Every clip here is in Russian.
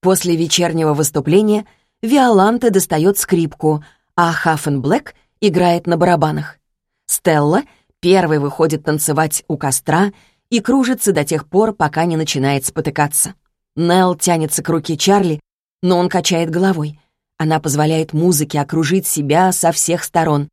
После вечернего выступления Виоланте достает скрипку, а Хаффен Блэк играет на барабанах. Стелла первой выходит танцевать у костра и кружится до тех пор, пока не начинает спотыкаться. Нелл тянется к руке Чарли, но он качает головой. Она позволяет музыке окружить себя со всех сторон.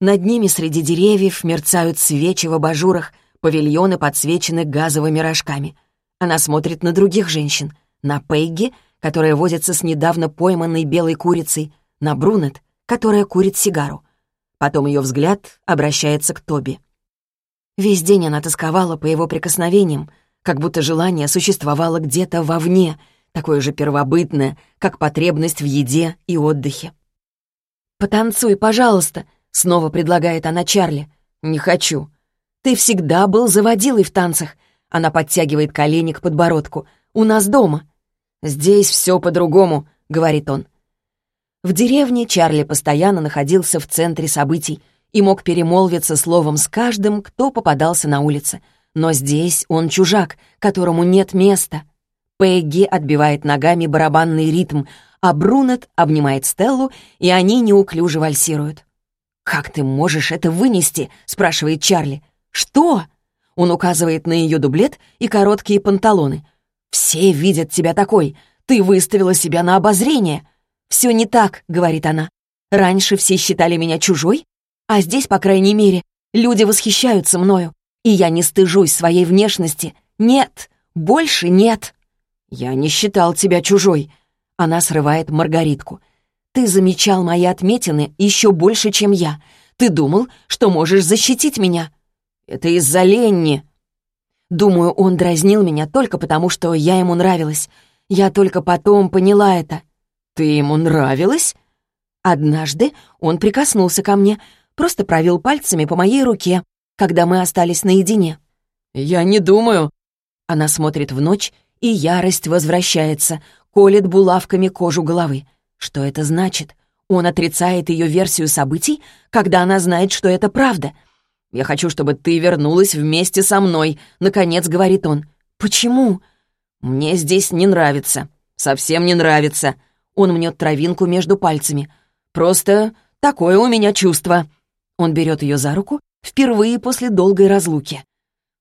Над ними среди деревьев мерцают свечи в абажурах, павильоны подсвечены газовыми рожками. Она смотрит на других женщин, на Пейги, которая возится с недавно пойманной белой курицей, на Брунет, которая курит сигару. Потом ее взгляд обращается к Тоби. Весь день она тосковала по его прикосновениям, как будто желание существовало где-то вовне, такое же первобытное, как потребность в еде и отдыхе. «Потанцуй, пожалуйста», — снова предлагает она Чарли. «Не хочу». «Ты всегда был заводилой в танцах». Она подтягивает колени к подбородку. «У нас дома». «Здесь все по-другому», — говорит он. В деревне Чарли постоянно находился в центре событий и мог перемолвиться словом с каждым, кто попадался на улице. Но здесь он чужак, которому нет места. Пегги отбивает ногами барабанный ритм, а Брунет обнимает Стеллу, и они неуклюже вальсируют. «Как ты можешь это вынести?» — спрашивает Чарли. «Что?» Он указывает на ее дублет и короткие панталоны. «Все видят тебя такой. Ты выставила себя на обозрение. «Все не так», — говорит она. «Раньше все считали меня чужой, а здесь, по крайней мере, люди восхищаются мною, и я не стыжусь своей внешности. Нет, больше нет». «Я не считал тебя чужой». Она срывает маргаритку. «Ты замечал мои отметины еще больше, чем я. Ты думал, что можешь защитить меня». «Это из-за Ленни». Думаю, он дразнил меня только потому, что я ему нравилась. Я только потом поняла это. «Ты ему нравилась?» Однажды он прикоснулся ко мне, просто провел пальцами по моей руке, когда мы остались наедине. «Я не думаю». Она смотрит в ночь, и ярость возвращается, колет булавками кожу головы. Что это значит? Он отрицает ее версию событий, когда она знает, что это правда. «Я хочу, чтобы ты вернулась вместе со мной», — наконец говорит он. «Почему?» «Мне здесь не нравится. Совсем не нравится. Он мнет травинку между пальцами. «Просто такое у меня чувство». Он берет ее за руку впервые после долгой разлуки.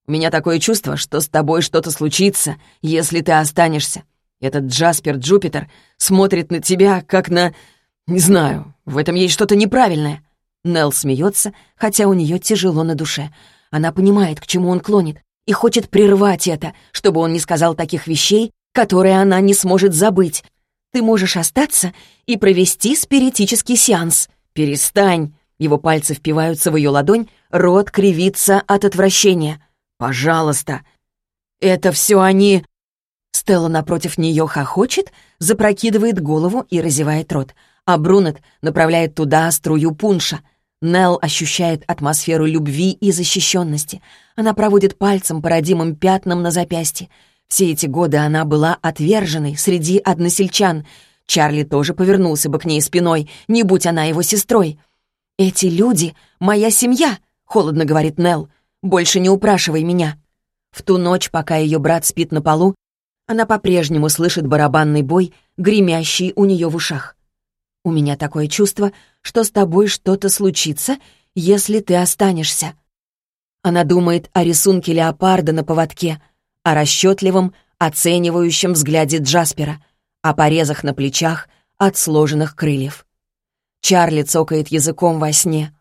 «У меня такое чувство, что с тобой что-то случится, если ты останешься. Этот Джаспер Джупитер смотрит на тебя, как на... Не знаю, в этом есть что-то неправильное». Нелл смеется, хотя у нее тяжело на душе. Она понимает, к чему он клонит, и хочет прервать это, чтобы он не сказал таких вещей, которые она не сможет забыть, ты можешь остаться и провести спиритический сеанс. Перестань!» Его пальцы впиваются в ее ладонь, рот кривится от отвращения. «Пожалуйста!» «Это все они...» Стелла напротив нее хохочет, запрокидывает голову и разевает рот, а Брунет направляет туда струю пунша. Нелл ощущает атмосферу любви и защищенности. Она проводит пальцем по родимым пятнам на запястье. Все эти годы она была отверженной среди односельчан. Чарли тоже повернулся бы к ней спиной, не будь она его сестрой. «Эти люди — моя семья», — холодно говорит Нелл. «Больше не упрашивай меня». В ту ночь, пока ее брат спит на полу, она по-прежнему слышит барабанный бой, гремящий у нее в ушах. «У меня такое чувство, что с тобой что-то случится, если ты останешься». Она думает о рисунке леопарда на поводке — о расчетливом, оценивающем взгляде Джаспера, о порезах на плечах от сложенных крыльев. Чарли цокает языком во сне.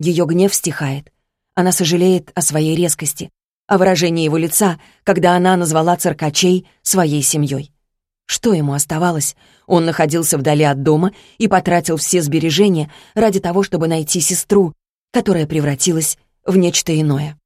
Ее гнев стихает. Она сожалеет о своей резкости, о выражении его лица, когда она назвала циркачей своей семьей. Что ему оставалось? Он находился вдали от дома и потратил все сбережения ради того, чтобы найти сестру, которая превратилась в нечто иное.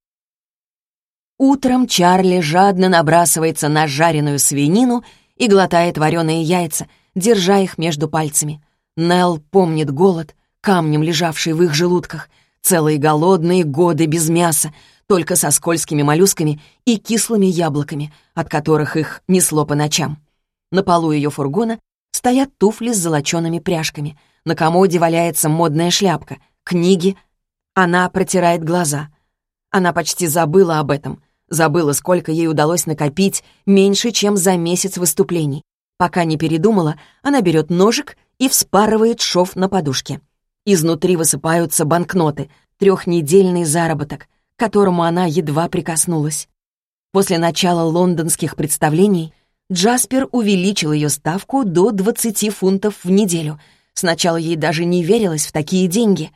Утром Чарли жадно набрасывается на жареную свинину и глотает вареные яйца, держа их между пальцами. Нелл помнит голод, камнем лежавший в их желудках, целые голодные годы без мяса, только со скользкими моллюсками и кислыми яблоками, от которых их несло по ночам. На полу ее фургона стоят туфли с золочеными пряжками, на комоде валяется модная шляпка, книги. Она протирает глаза. Она почти забыла об этом — Забыла, сколько ей удалось накопить меньше, чем за месяц выступлений. Пока не передумала, она берет ножик и вспарывает шов на подушке. Изнутри высыпаются банкноты, трехнедельный заработок, к которому она едва прикоснулась. После начала лондонских представлений Джаспер увеличил ее ставку до 20 фунтов в неделю. Сначала ей даже не верилось в такие деньги.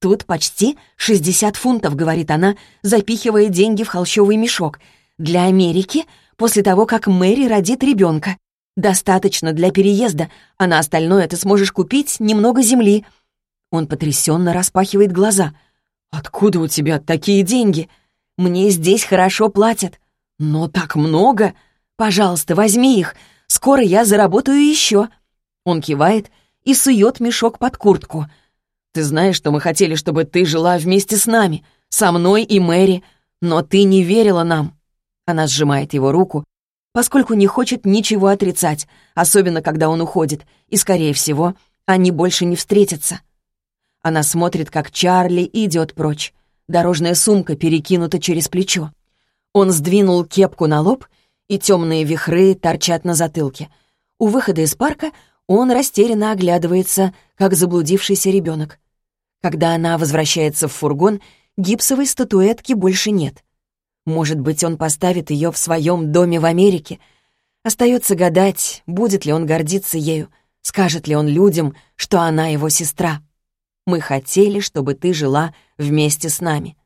«Тут почти 60 фунтов», — говорит она, запихивая деньги в холщовый мешок. «Для Америки после того, как Мэри родит ребенка. Достаточно для переезда, а на остальное ты сможешь купить немного земли». Он потрясенно распахивает глаза. «Откуда у тебя такие деньги? Мне здесь хорошо платят». «Но так много! Пожалуйста, возьми их. Скоро я заработаю еще». Он кивает и сует мешок под куртку. «Ты знаешь, что мы хотели, чтобы ты жила вместе с нами, со мной и Мэри, но ты не верила нам». Она сжимает его руку, поскольку не хочет ничего отрицать, особенно когда он уходит, и, скорее всего, они больше не встретятся. Она смотрит, как Чарли идет прочь. Дорожная сумка перекинута через плечо. Он сдвинул кепку на лоб, и темные вихры торчат на затылке. У выхода из парка он растерянно оглядывается, как заблудившийся ребенок. Когда она возвращается в фургон, гипсовой статуэтки больше нет. Может быть, он поставит ее в своем доме в Америке. Остается гадать, будет ли он гордиться ею, скажет ли он людям, что она его сестра. Мы хотели, чтобы ты жила вместе с нами.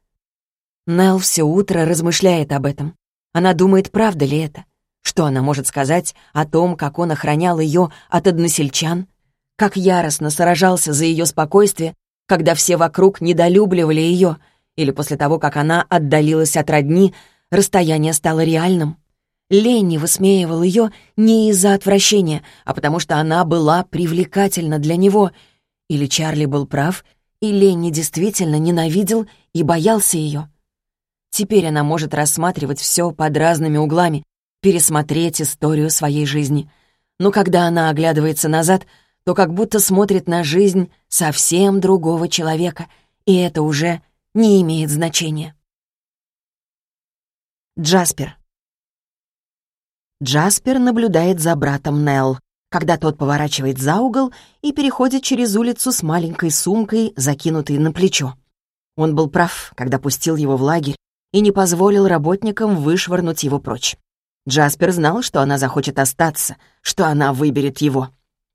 Нелл все утро размышляет об этом. Она думает, правда ли это. Что она может сказать о том, как он охранял ее от односельчан? Как яростно сражался за ее спокойствие, когда все вокруг недолюбливали ее — или после того, как она отдалилась от родни, расстояние стало реальным. Ленни высмеивал ее не из-за отвращения, а потому что она была привлекательна для него. Или Чарли был прав, и Ленни действительно ненавидел и боялся ее. Теперь она может рассматривать все под разными углами, пересмотреть историю своей жизни. Но когда она оглядывается назад, то как будто смотрит на жизнь совсем другого человека, и это уже не имеет значения. Джаспер. Джаспер наблюдает за братом Нелл, когда тот поворачивает за угол и переходит через улицу с маленькой сумкой, закинутой на плечо. Он был прав, когда пустил его в лагерь и не позволил работникам вышвырнуть его прочь. Джаспер знал, что она захочет остаться, что она выберет его.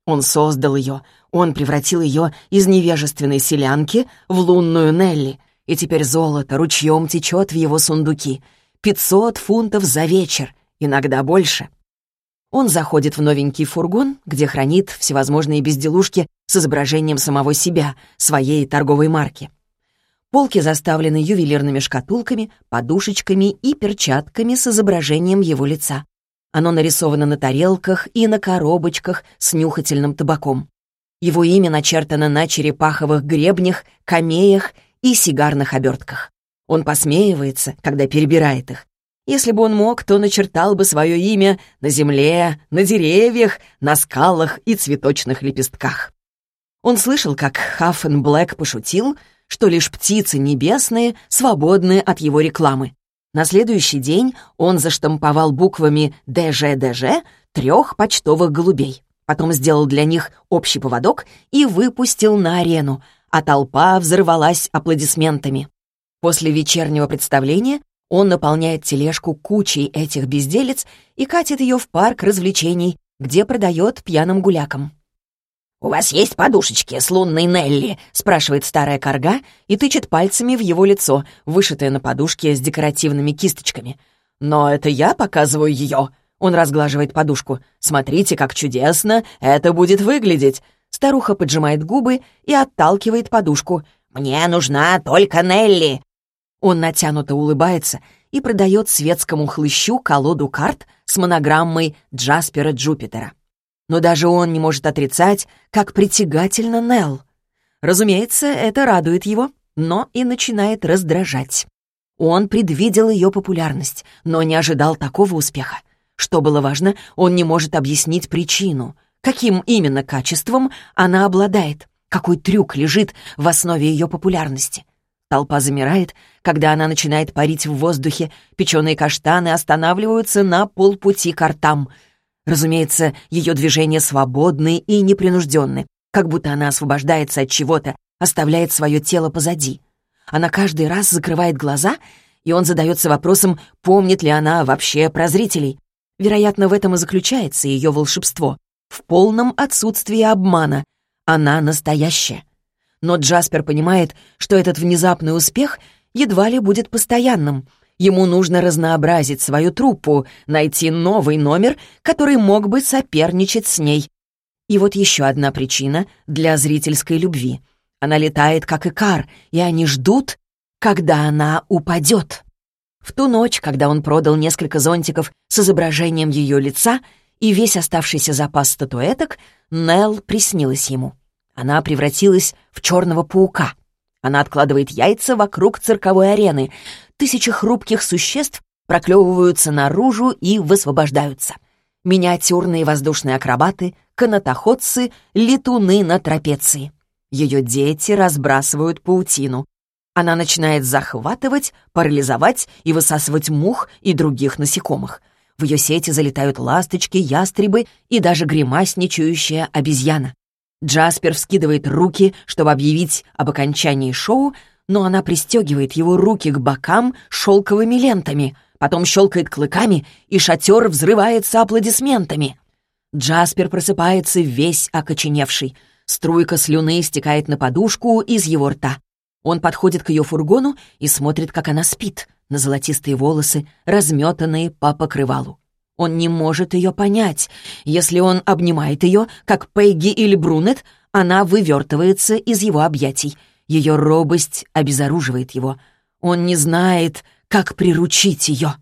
Он создал ее, он превратил ее из невежественной селянки в лунную Нелли — и теперь золото ручьем течет в его сундуки. Пятьсот фунтов за вечер, иногда больше. Он заходит в новенький фургон, где хранит всевозможные безделушки с изображением самого себя, своей торговой марки. Полки заставлены ювелирными шкатулками, подушечками и перчатками с изображением его лица. Оно нарисовано на тарелках и на коробочках с нюхательным табаком. Его имя начертано на черепаховых гребнях, камеях и сигарных обертках. Он посмеивается, когда перебирает их. Если бы он мог, то начертал бы свое имя на земле, на деревьях, на скалах и цветочных лепестках. Он слышал, как Хаффен Блэк пошутил, что лишь птицы небесные свободны от его рекламы. На следующий день он заштамповал буквами «ДЖ-ДЖ» трех почтовых голубей. Потом сделал для них общий поводок и выпустил на арену, а толпа взорвалась аплодисментами. После вечернего представления он наполняет тележку кучей этих безделец и катит ее в парк развлечений, где продает пьяным гулякам. «У вас есть подушечки с лунной Нелли?» — спрашивает старая корга и тычет пальцами в его лицо, вышитое на подушке с декоративными кисточками. «Но это я показываю ее!» Он разглаживает подушку. «Смотрите, как чудесно это будет выглядеть! Старуха поджимает губы и отталкивает подушку. «Мне нужна только Нелли!» Он натянуто улыбается и продает светскому хлыщу колоду карт с монограммой Джаспера Джупитера. Но даже он не может отрицать, как притягательно Нелл. Разумеется, это радует его, но и начинает раздражать. Он предвидел ее популярность, но не ожидал такого успеха. Что было важно, он не может объяснить причину — Каким именно качеством она обладает? Какой трюк лежит в основе ее популярности? Толпа замирает, когда она начинает парить в воздухе, печеные каштаны останавливаются на полпути к ртам. Разумеется, ее движения свободны и непринужденны, как будто она освобождается от чего-то, оставляет свое тело позади. Она каждый раз закрывает глаза, и он задается вопросом, помнит ли она вообще про зрителей. Вероятно, в этом и заключается ее волшебство. В полном отсутствии обмана. Она настоящая. Но Джаспер понимает, что этот внезапный успех едва ли будет постоянным. Ему нужно разнообразить свою труппу, найти новый номер, который мог бы соперничать с ней. И вот еще одна причина для зрительской любви. Она летает, как икар, и они ждут, когда она упадет. В ту ночь, когда он продал несколько зонтиков с изображением ее лица и весь оставшийся запас статуэток, Нелл приснилась ему. Она превратилась в черного паука. Она откладывает яйца вокруг цирковой арены. Тысячи хрупких существ проклевываются наружу и высвобождаются. Миниатюрные воздушные акробаты, канатоходцы, летуны на трапеции. Ее дети разбрасывают паутину. Она начинает захватывать, парализовать и высасывать мух и других насекомых. В ее сети залетают ласточки, ястребы и даже гримасничающая обезьяна. Джаспер вскидывает руки, чтобы объявить об окончании шоу, но она пристегивает его руки к бокам шелковыми лентами, потом щелкает клыками, и шатер взрывается аплодисментами. Джаспер просыпается весь окоченевший. Струйка слюны стекает на подушку из его рта. Он подходит к ее фургону и смотрит, как она спит, на золотистые волосы, разметанные по покрывалу. Он не может ее понять. Если он обнимает ее, как Пегги или Брунет, она вывертывается из его объятий. Ее робость обезоруживает его. Он не знает, как приручить ее.